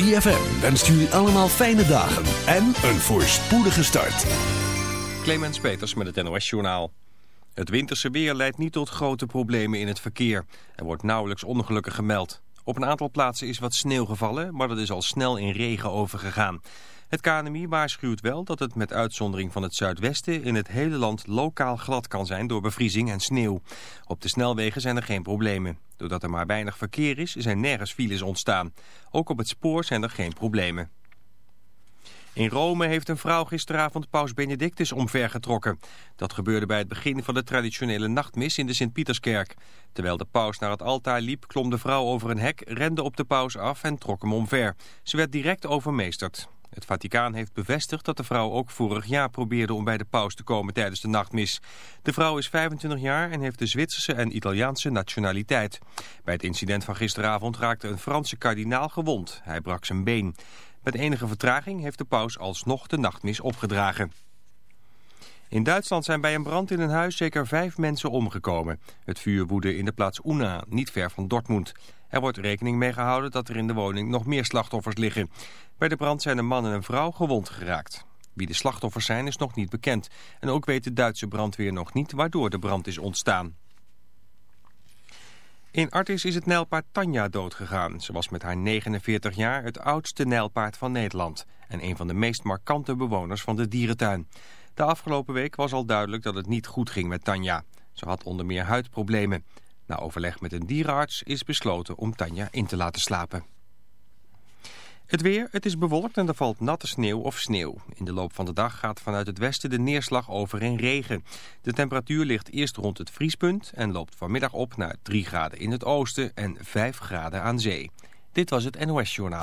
ZFM wenst jullie allemaal fijne dagen en een voorspoedige start. Clemens Peters met het NOS Journaal. Het winterse weer leidt niet tot grote problemen in het verkeer. Er wordt nauwelijks ongelukken gemeld. Op een aantal plaatsen is wat sneeuw gevallen, maar dat is al snel in regen overgegaan. Het KNMI waarschuwt wel dat het met uitzondering van het zuidwesten in het hele land lokaal glad kan zijn door bevriezing en sneeuw. Op de snelwegen zijn er geen problemen. Doordat er maar weinig verkeer is, zijn nergens files ontstaan. Ook op het spoor zijn er geen problemen. In Rome heeft een vrouw gisteravond paus Benedictus omvergetrokken. Dat gebeurde bij het begin van de traditionele nachtmis in de Sint-Pieterskerk. Terwijl de paus naar het altaar liep, klom de vrouw over een hek, rende op de paus af en trok hem omver. Ze werd direct overmeesterd. Het Vaticaan heeft bevestigd dat de vrouw ook vorig jaar probeerde om bij de paus te komen tijdens de nachtmis. De vrouw is 25 jaar en heeft de Zwitserse en Italiaanse nationaliteit. Bij het incident van gisteravond raakte een Franse kardinaal gewond. Hij brak zijn been. Met enige vertraging heeft de paus alsnog de nachtmis opgedragen. In Duitsland zijn bij een brand in een huis zeker vijf mensen omgekomen. Het vuur woedde in de plaats Una, niet ver van Dortmund. Er wordt rekening mee gehouden dat er in de woning nog meer slachtoffers liggen. Bij de brand zijn een man en een vrouw gewond geraakt. Wie de slachtoffers zijn is nog niet bekend. En ook weet de Duitse brandweer nog niet waardoor de brand is ontstaan. In Artis is het nijlpaard Tanja doodgegaan. Ze was met haar 49 jaar het oudste nijlpaard van Nederland... en een van de meest markante bewoners van de dierentuin. De afgelopen week was al duidelijk dat het niet goed ging met Tanja. Ze had onder meer huidproblemen. Na overleg met een dierenarts is besloten om Tanja in te laten slapen. Het weer, het is bewolkt en er valt natte sneeuw of sneeuw. In de loop van de dag gaat vanuit het westen de neerslag over in regen. De temperatuur ligt eerst rond het vriespunt en loopt vanmiddag op naar 3 graden in het oosten en 5 graden aan zee. Dit was het NOS Journaal.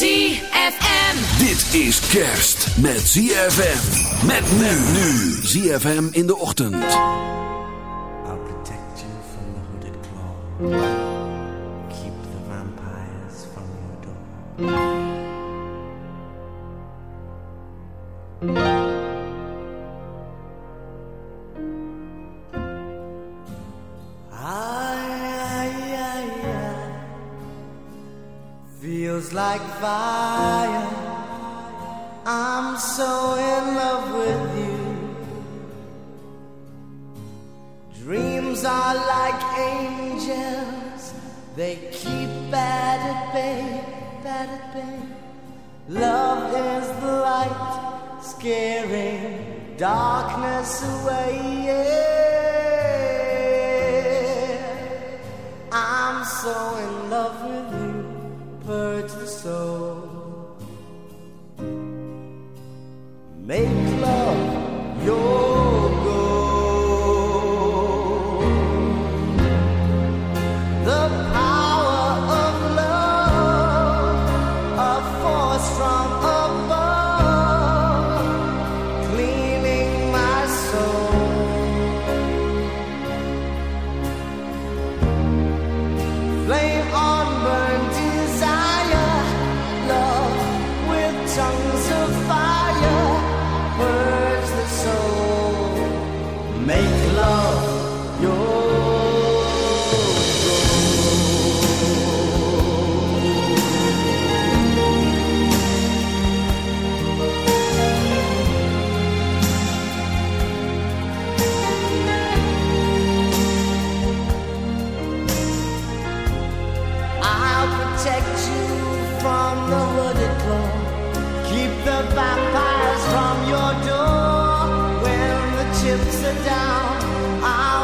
ZFM. Dit is kerst met ZFM. Met men nu. ZFM in de ochtend. I'll protect you from the hooded claw. Keep the vampires from your door. Like fire. I'm so in love with you. Dreams are like angels, they keep bad at bay, bad at bay. Love is the light, scaring darkness away. Yeah. I'm so in down, I'll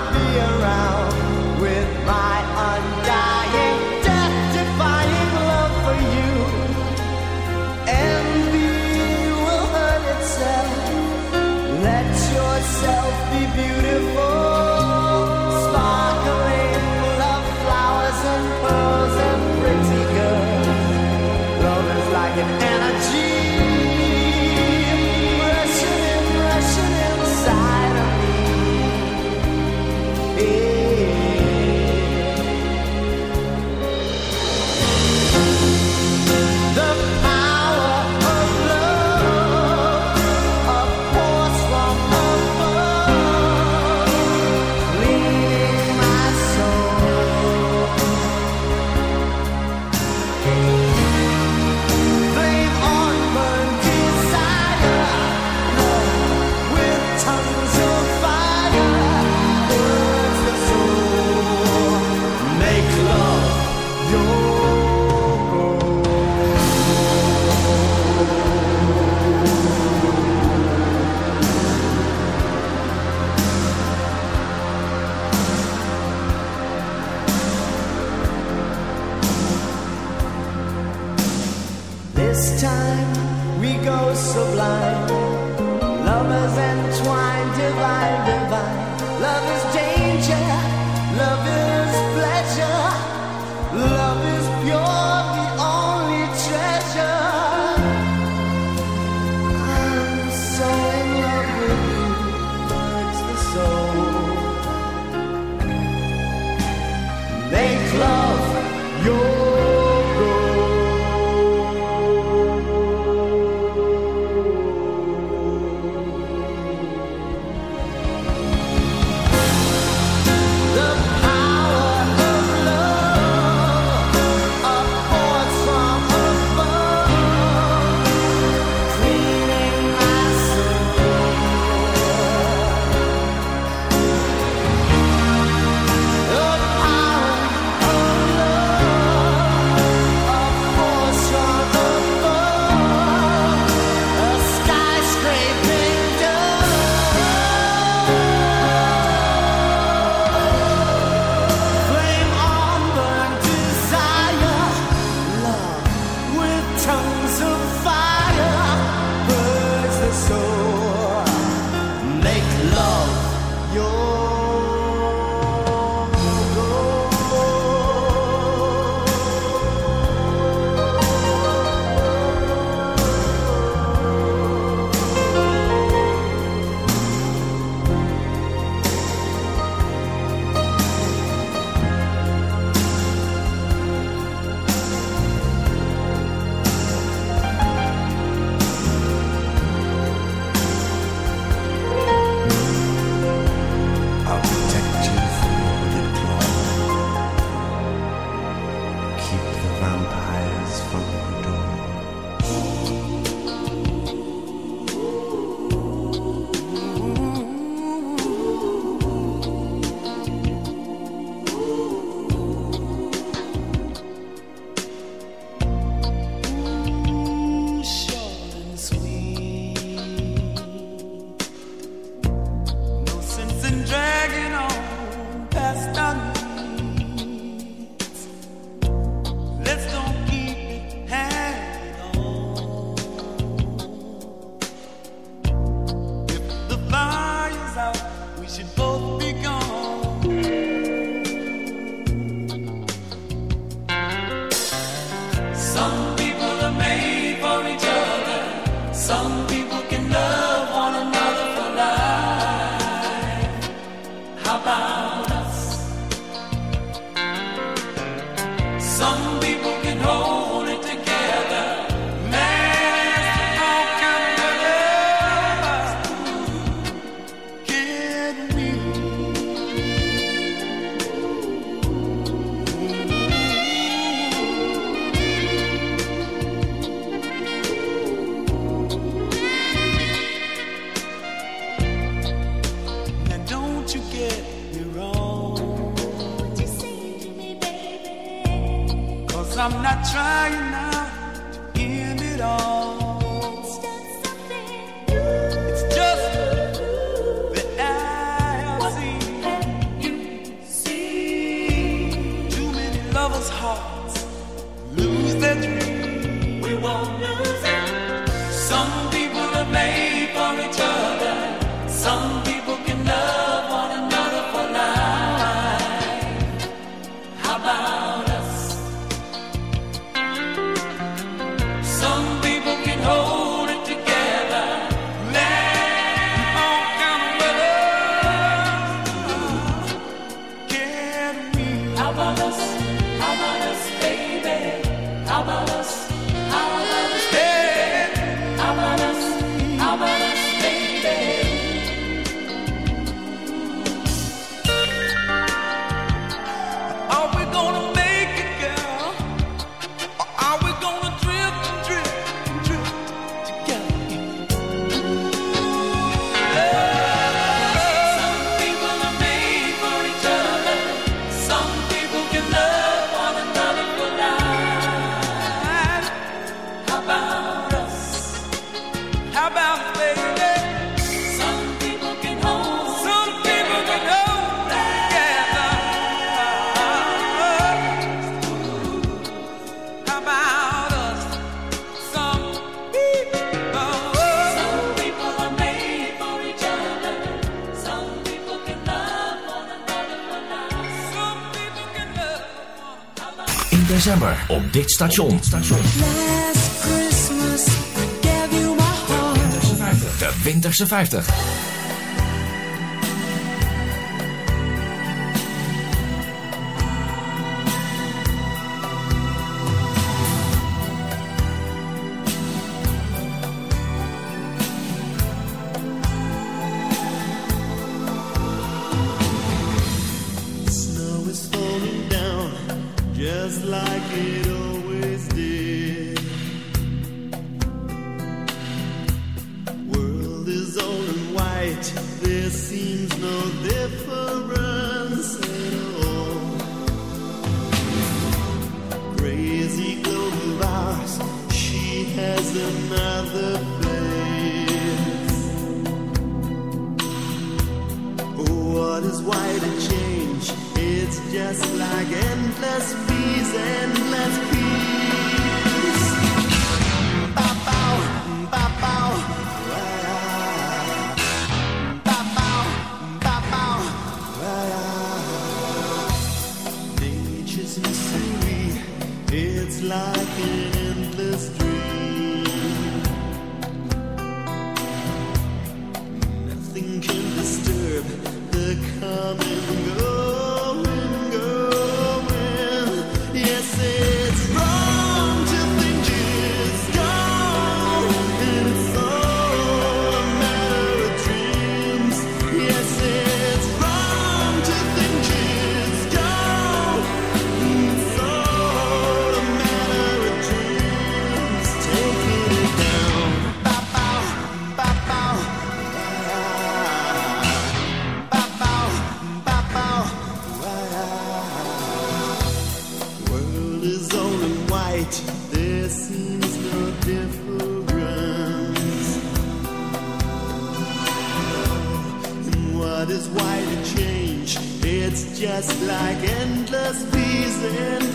on dit station. station. Last Christmas I gave you my heart. De Winterse 50. is why they change. It's just like endless fees, endless fees. just like endless reasons.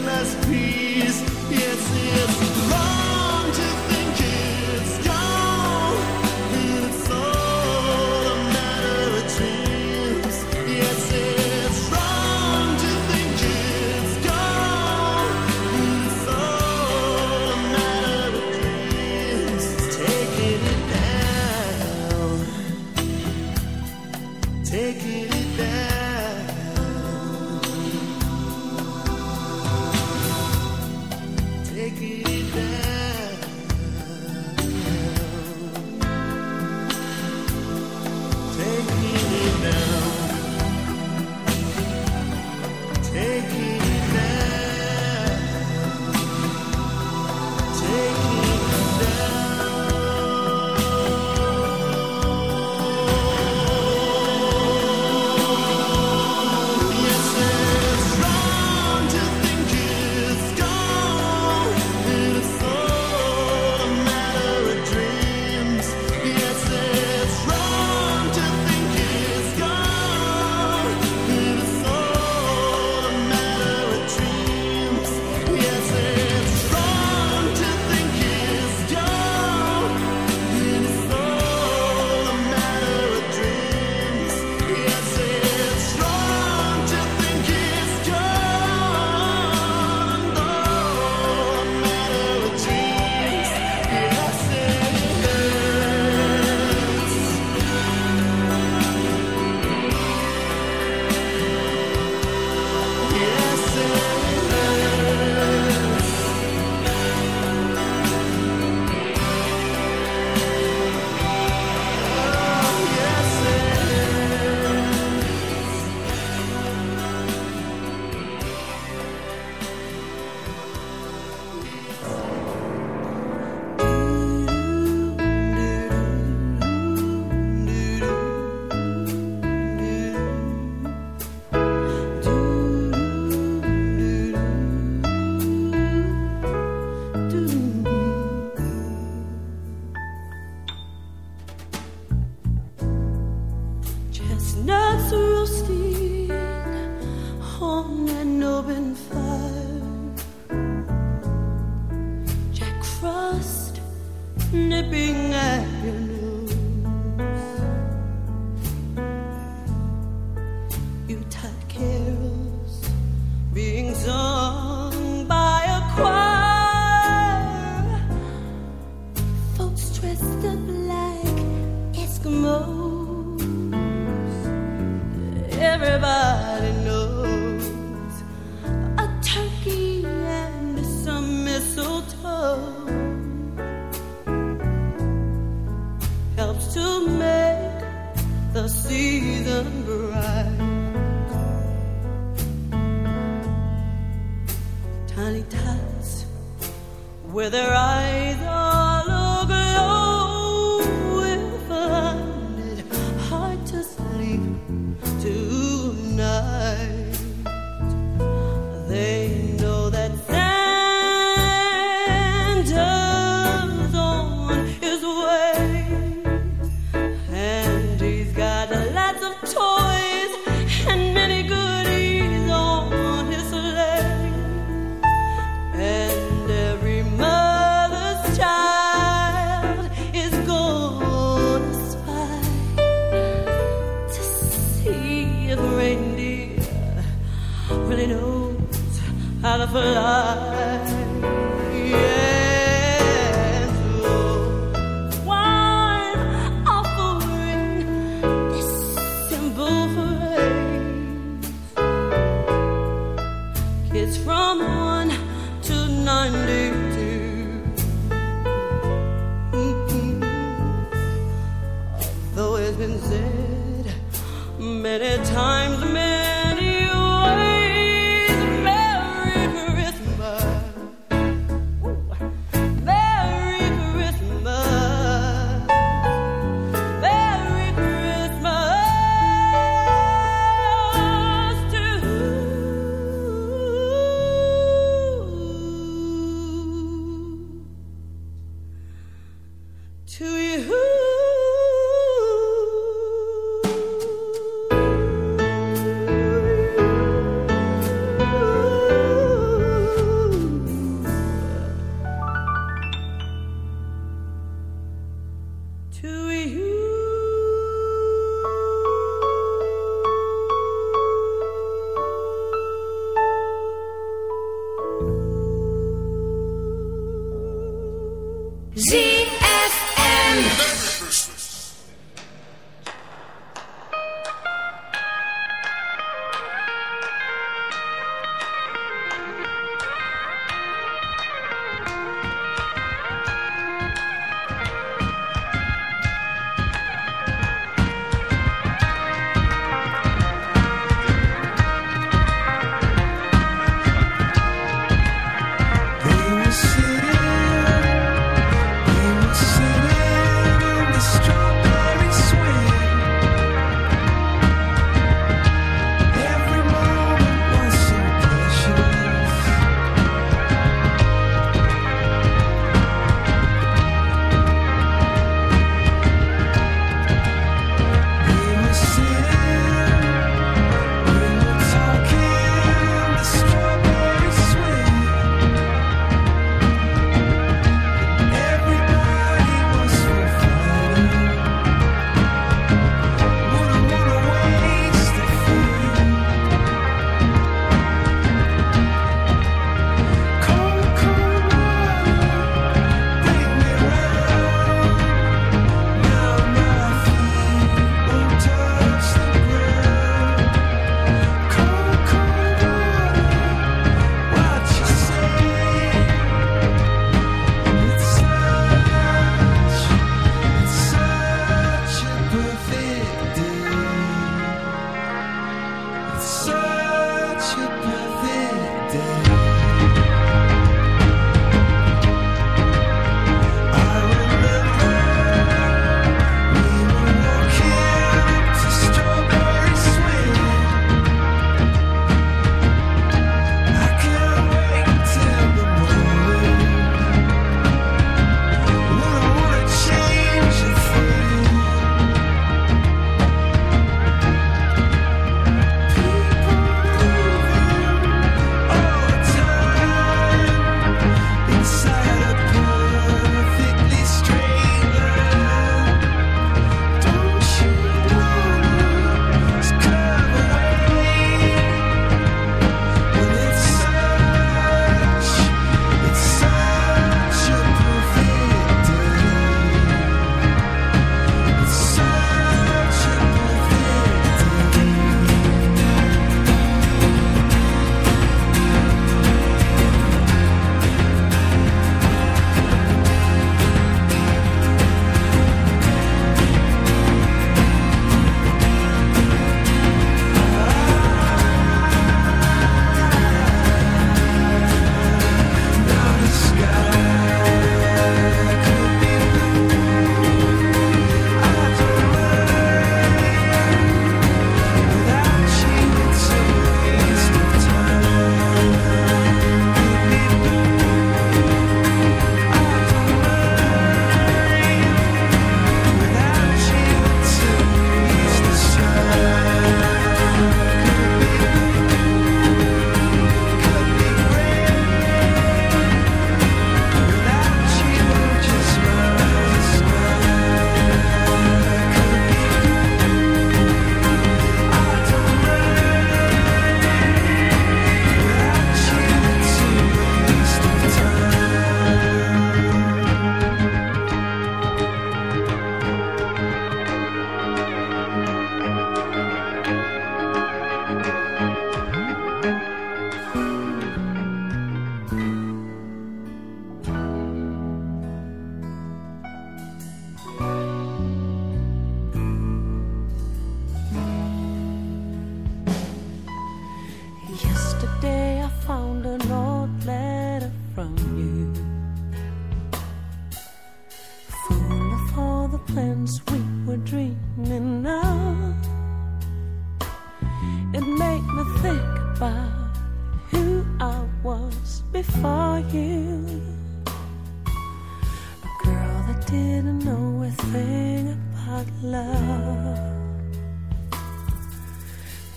Many times, many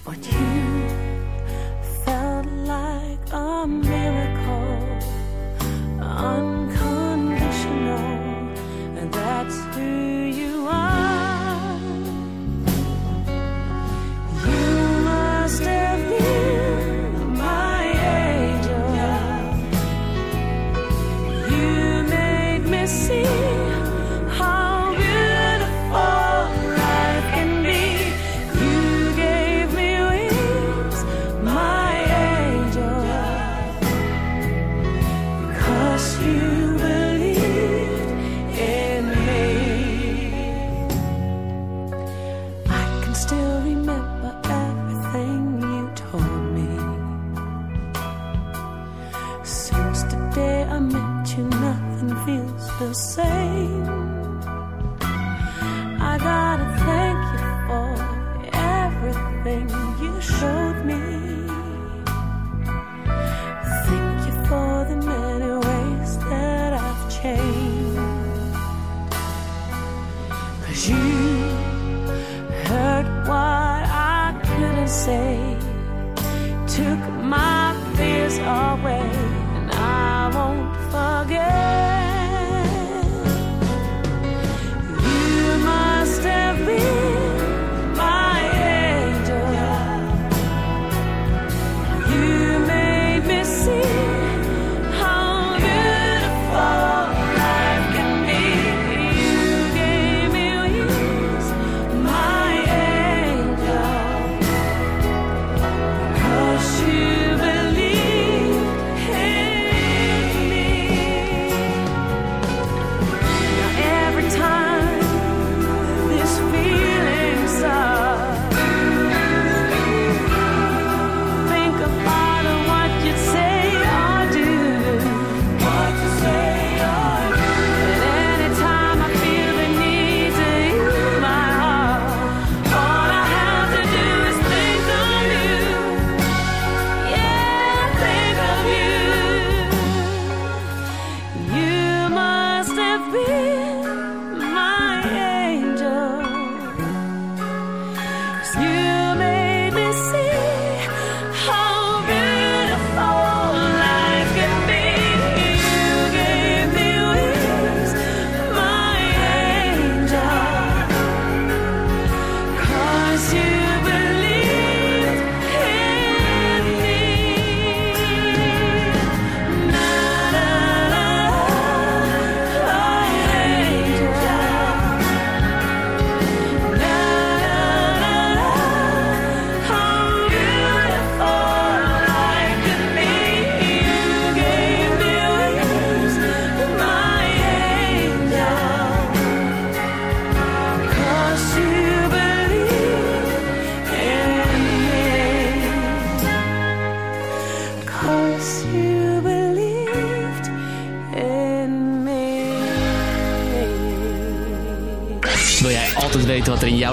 But you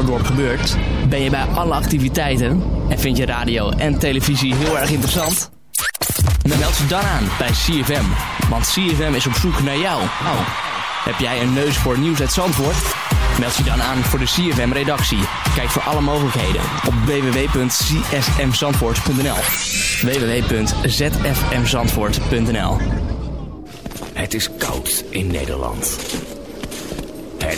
dorp gebeurt? Ben je bij alle activiteiten? En vind je radio en televisie heel erg interessant? Dan meld je dan aan bij CFM. Want CFM is op zoek naar jou. Oh. Heb jij een neus voor nieuws uit Zandvoort? Meld je dan aan voor de CFM-redactie. Kijk voor alle mogelijkheden op www.csmzandvoort.nl www.zfmzandvoort.nl Het is koud in Nederland.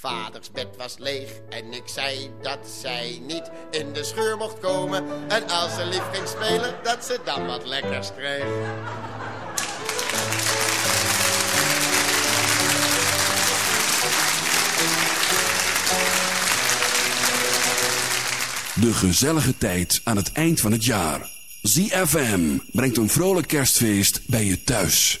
Vaders bed was leeg en ik zei dat zij niet in de scheur mocht komen. En als ze lief ging spelen, dat ze dan wat lekkers kreeg. De gezellige tijd aan het eind van het jaar. ZFM brengt een vrolijk kerstfeest bij je thuis.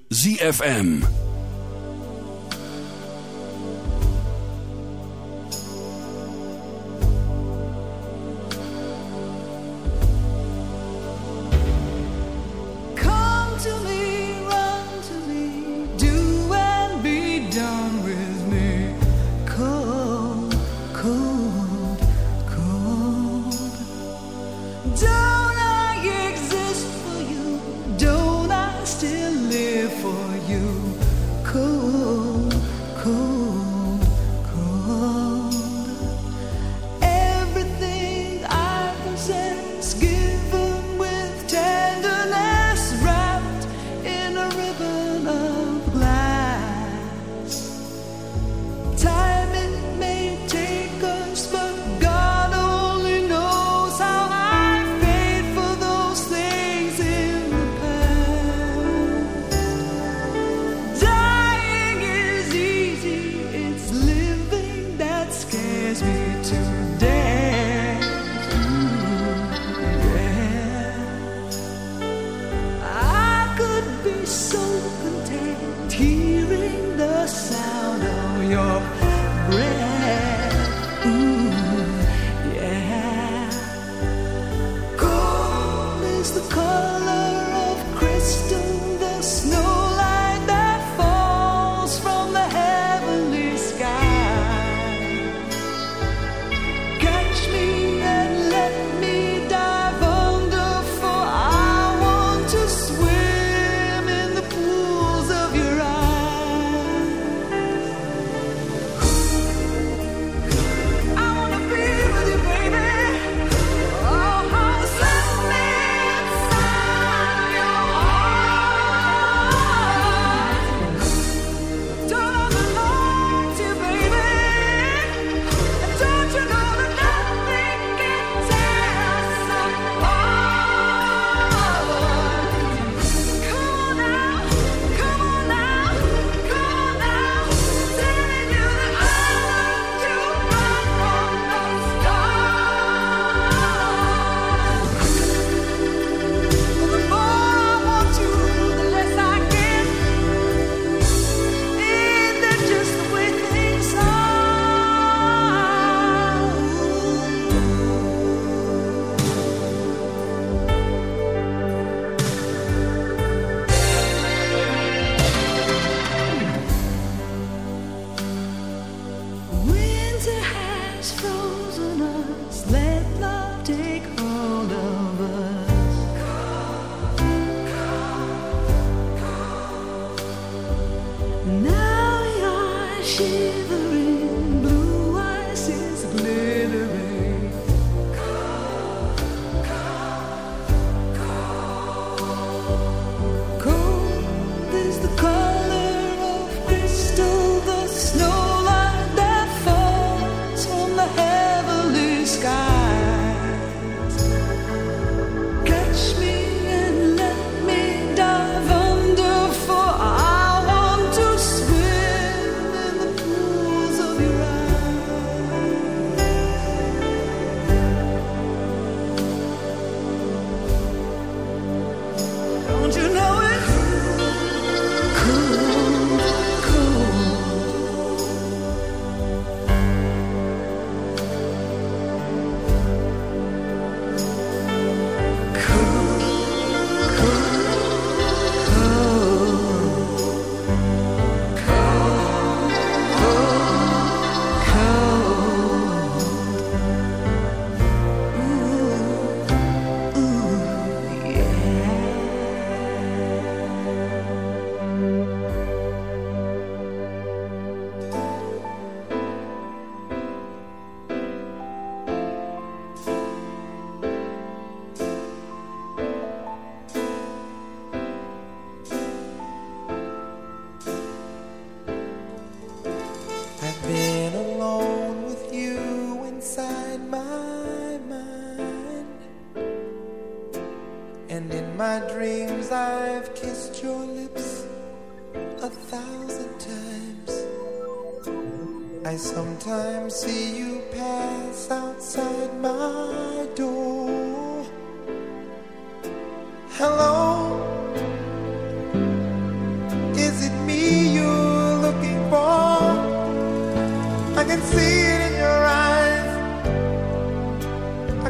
ZFM.